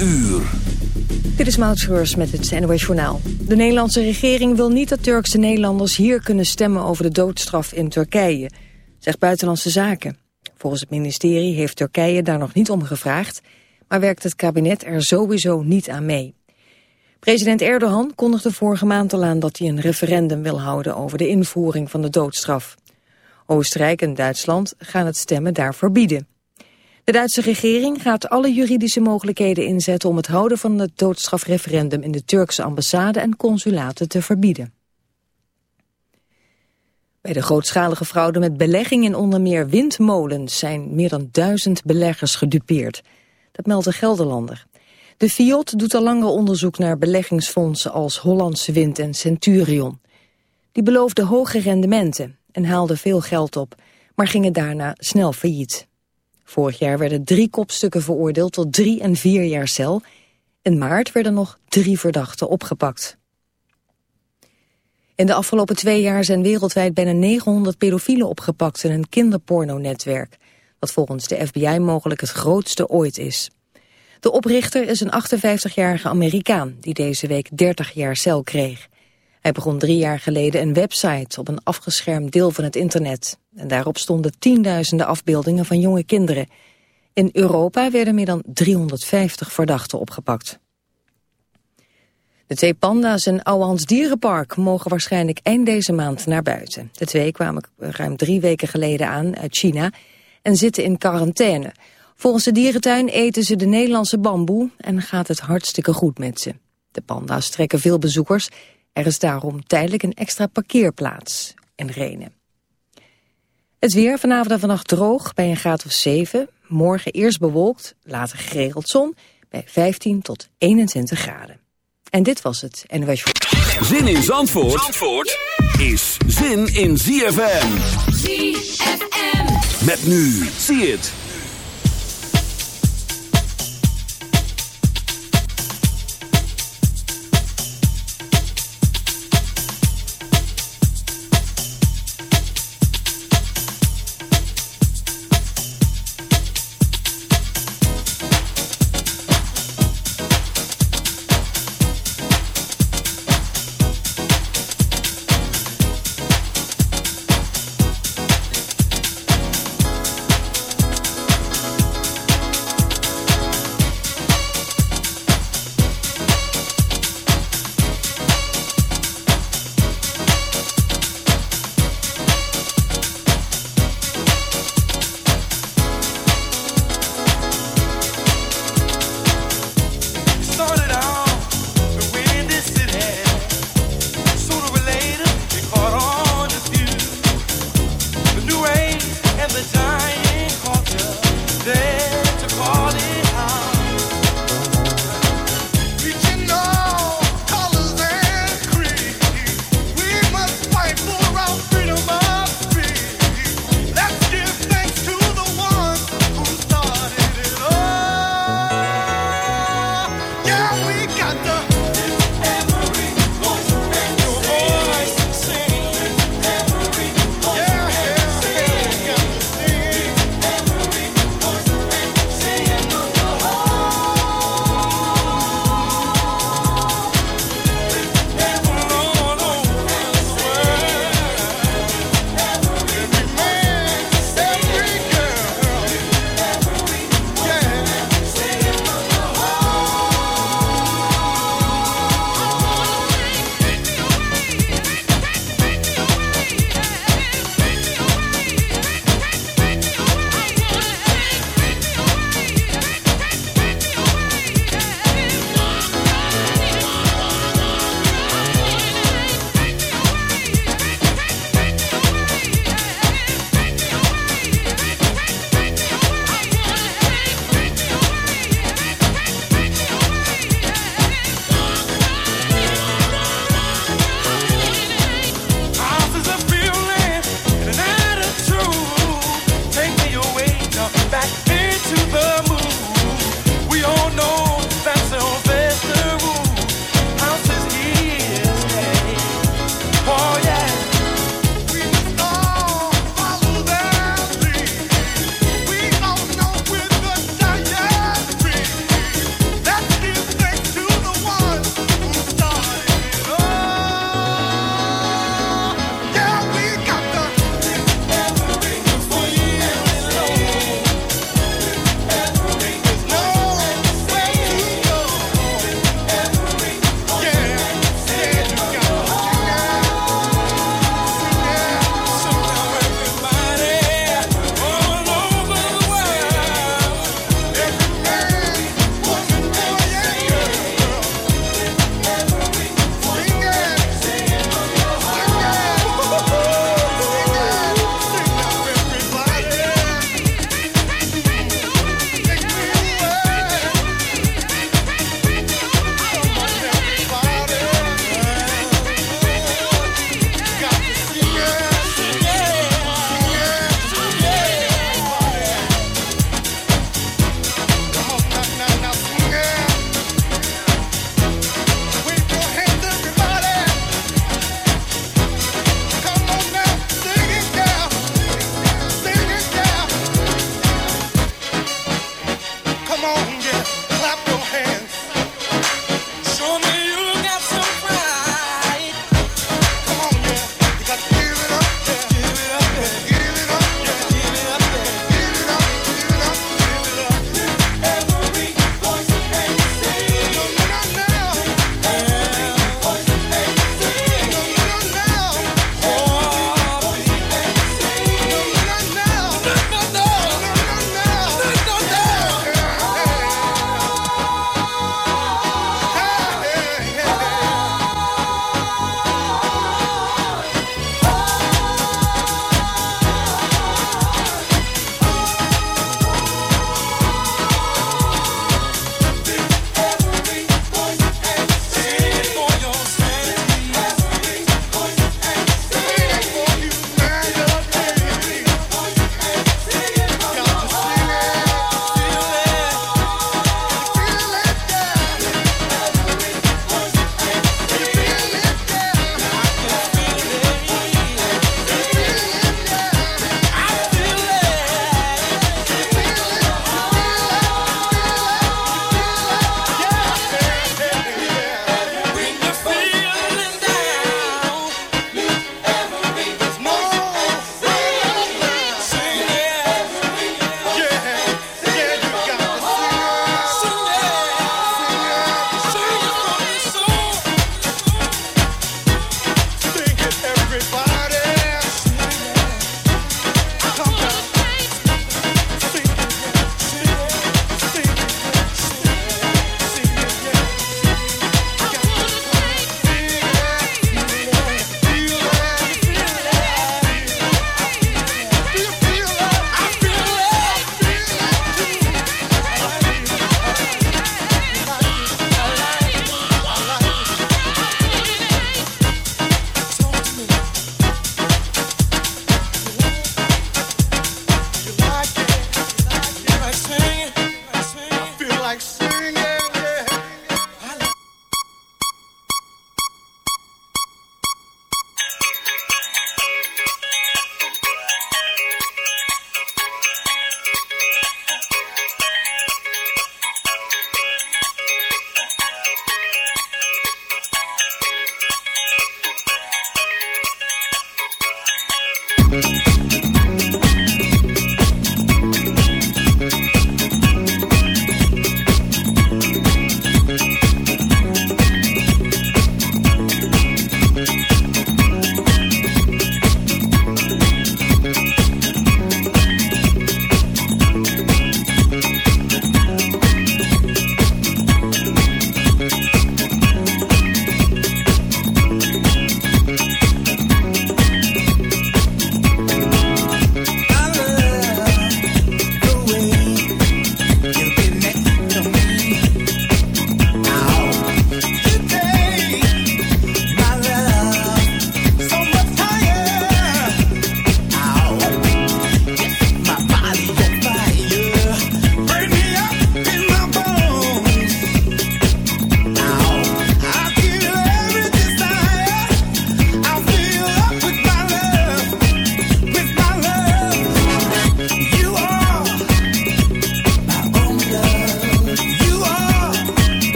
uur. Dit is Maud met het NOS Journaal. De Nederlandse regering wil niet dat Turkse Nederlanders hier kunnen stemmen over de doodstraf in Turkije, zegt Buitenlandse Zaken. Volgens het ministerie heeft Turkije daar nog niet om gevraagd, maar werkt het kabinet er sowieso niet aan mee. President Erdogan kondigde vorige maand al aan dat hij een referendum wil houden over de invoering van de doodstraf. Oostenrijk en Duitsland gaan het stemmen daar verbieden. De Duitse regering gaat alle juridische mogelijkheden inzetten om het houden van het doodstrafreferendum in de Turkse ambassade en consulaten te verbieden. Bij de grootschalige fraude met belegging in onder meer windmolens zijn meer dan duizend beleggers gedupeerd. Dat meldt de Gelderlander. De FIOT doet al langer onderzoek naar beleggingsfondsen als Hollandse Wind en Centurion. Die beloofden hoge rendementen en haalden veel geld op, maar gingen daarna snel failliet. Vorig jaar werden drie kopstukken veroordeeld tot drie en vier jaar cel. In maart werden nog drie verdachten opgepakt. In de afgelopen twee jaar zijn wereldwijd bijna 900 pedofielen opgepakt in een kinderpornonetwerk, wat volgens de FBI mogelijk het grootste ooit is. De oprichter is een 58-jarige Amerikaan die deze week 30 jaar cel kreeg. Hij begon drie jaar geleden een website op een afgeschermd deel van het internet. En daarop stonden tienduizenden afbeeldingen van jonge kinderen. In Europa werden meer dan 350 verdachten opgepakt. De twee panda's in Ouwehands Dierenpark mogen waarschijnlijk eind deze maand naar buiten. De twee kwamen ruim drie weken geleden aan uit China en zitten in quarantaine. Volgens de dierentuin eten ze de Nederlandse bamboe en gaat het hartstikke goed met ze. De panda's trekken veel bezoekers er is daarom tijdelijk een extra parkeerplaats in Renen. Het weer vanavond en vannacht droog bij een graad of 7. Morgen eerst bewolkt, later geregeld zon bij 15 tot 21 graden. En dit was het NOS Zin in Zandvoort, Zandvoort is zin in ZFM. ZFM. Met nu, zie het.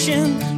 ocean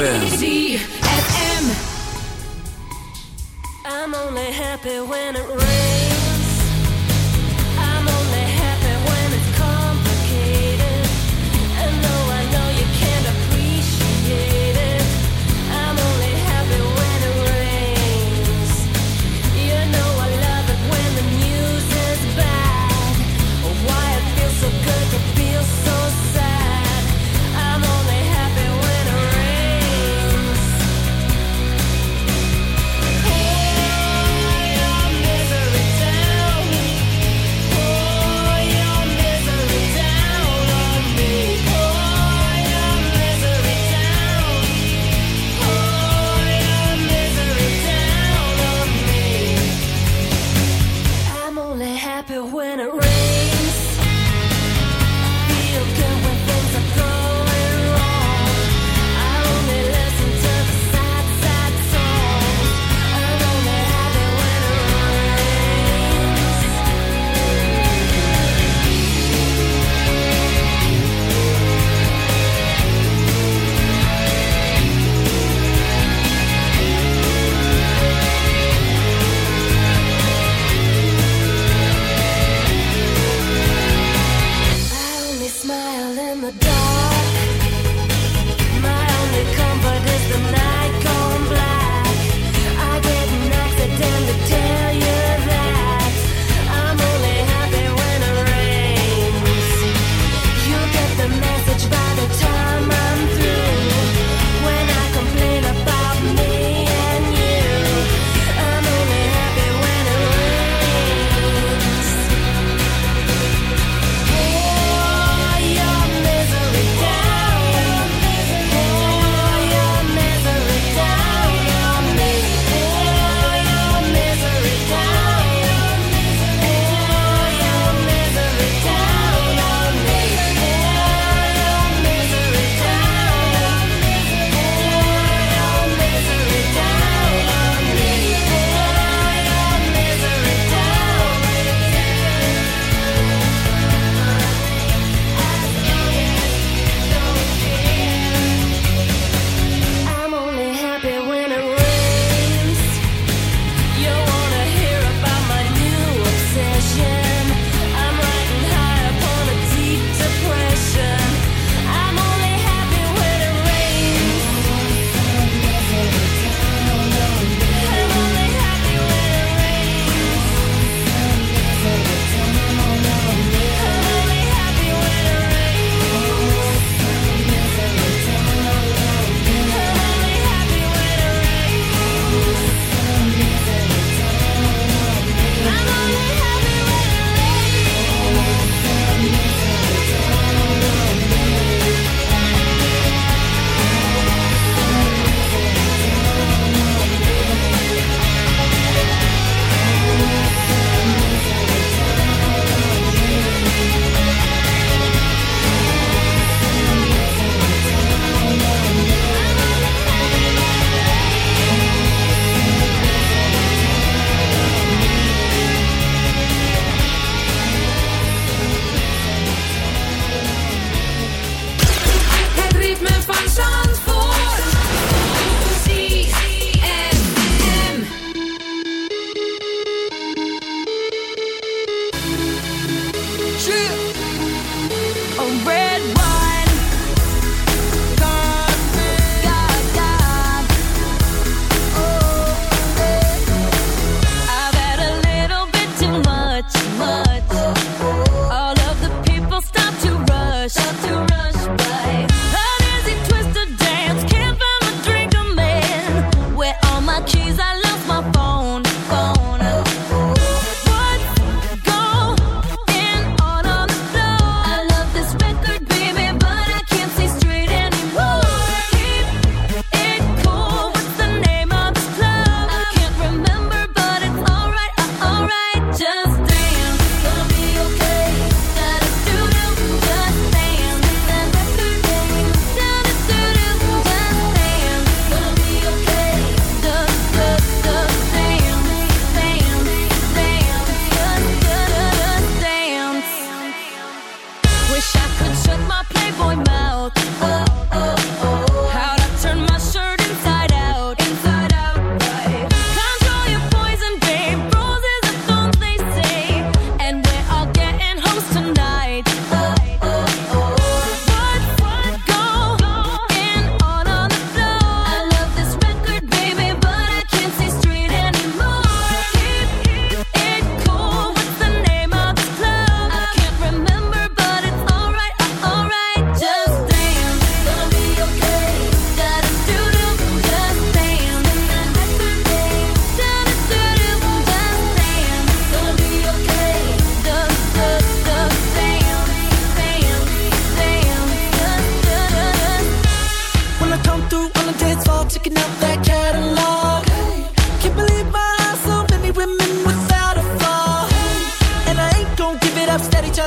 ZFM. I'm only happy when it rains.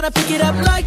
tryna pick it up like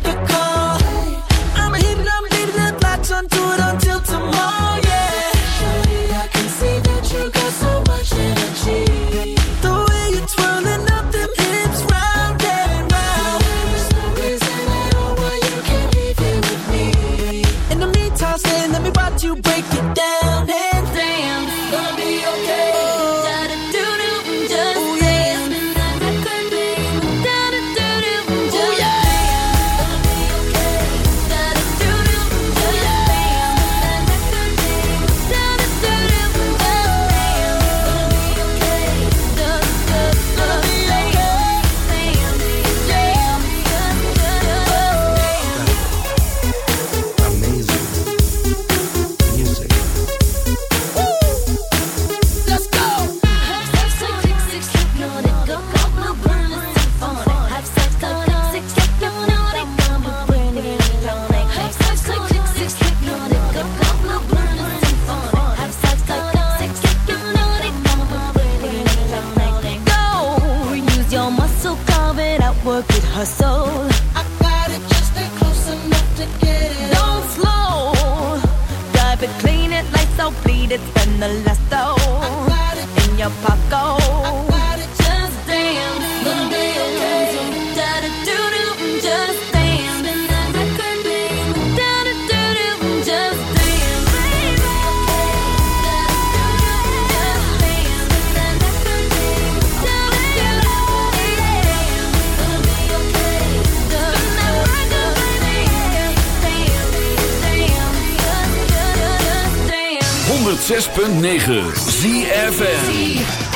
106.9 ZFN